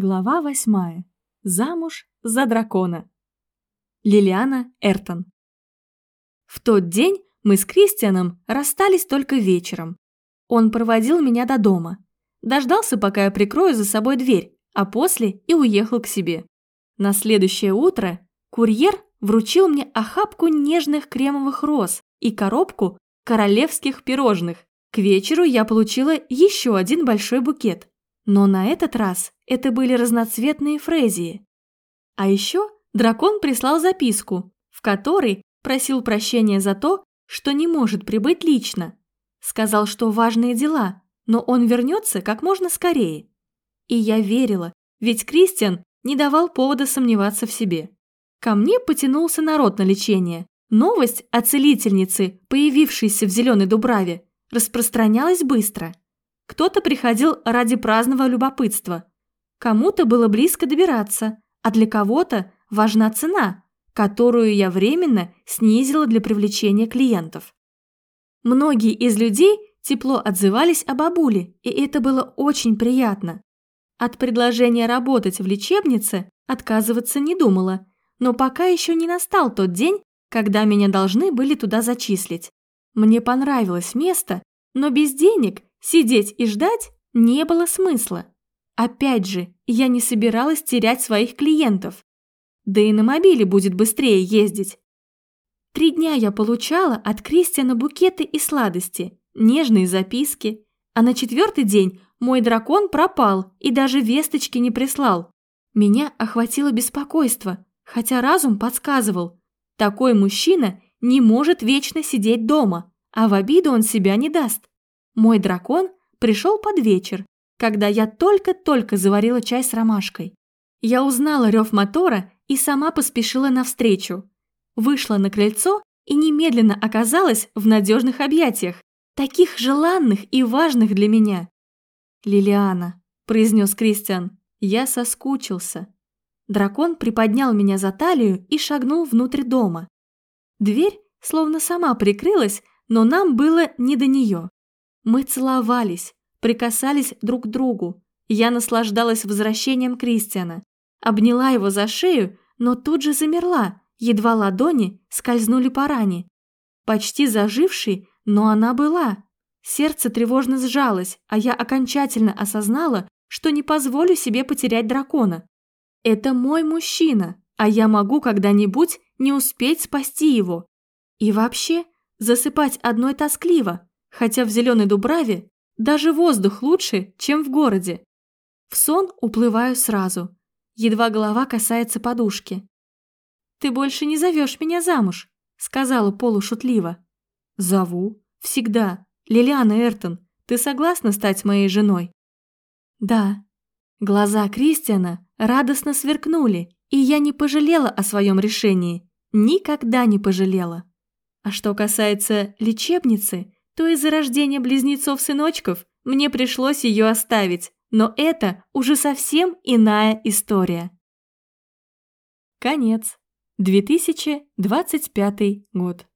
Глава восьмая. Замуж за дракона. Лилиана Эртон. В тот день мы с Кристианом расстались только вечером. Он проводил меня до дома. Дождался, пока я прикрою за собой дверь, а после и уехал к себе. На следующее утро курьер вручил мне охапку нежных кремовых роз и коробку королевских пирожных. К вечеру я получила еще один большой букет. Но на этот раз это были разноцветные фрезии. А еще дракон прислал записку, в которой просил прощения за то, что не может прибыть лично. Сказал, что важные дела, но он вернется как можно скорее. И я верила, ведь Кристиан не давал повода сомневаться в себе. Ко мне потянулся народ на лечение. Новость о целительнице, появившейся в Зеленой Дубраве, распространялась быстро. Кто-то приходил ради праздного любопытства, кому-то было близко добираться, а для кого-то важна цена, которую я временно снизила для привлечения клиентов. Многие из людей тепло отзывались о бабуле, и это было очень приятно. От предложения работать в лечебнице отказываться не думала, но пока еще не настал тот день, когда меня должны были туда зачислить. Мне понравилось место, но без денег Сидеть и ждать не было смысла. Опять же, я не собиралась терять своих клиентов. Да и на мобиле будет быстрее ездить. Три дня я получала от Кристиана букеты и сладости, нежные записки, а на четвертый день мой дракон пропал и даже весточки не прислал. Меня охватило беспокойство, хотя разум подсказывал, такой мужчина не может вечно сидеть дома, а в обиду он себя не даст. Мой дракон пришел под вечер, когда я только-только заварила чай с ромашкой. Я узнала рев мотора и сама поспешила навстречу. Вышла на крыльцо и немедленно оказалась в надежных объятиях, таких желанных и важных для меня. «Лилиана», – произнес Кристиан, – «я соскучился». Дракон приподнял меня за талию и шагнул внутрь дома. Дверь словно сама прикрылась, но нам было не до нее. Мы целовались, прикасались друг к другу. Я наслаждалась возвращением Кристиана. Обняла его за шею, но тут же замерла, едва ладони скользнули по ране. Почти зажившей, но она была. Сердце тревожно сжалось, а я окончательно осознала, что не позволю себе потерять дракона. Это мой мужчина, а я могу когда-нибудь не успеть спасти его. И вообще, засыпать одной тоскливо, хотя в Зеленой Дубраве даже воздух лучше, чем в городе. В сон уплываю сразу, едва голова касается подушки. «Ты больше не зовешь меня замуж», — сказала полушутливо. «Зову. Всегда. Лилиана Эртон, ты согласна стать моей женой?» «Да». Глаза Кристиана радостно сверкнули, и я не пожалела о своем решении. Никогда не пожалела. А что касается лечебницы, то из-за рождения близнецов-сыночков мне пришлось ее оставить, но это уже совсем иная история. Конец. 2025 год.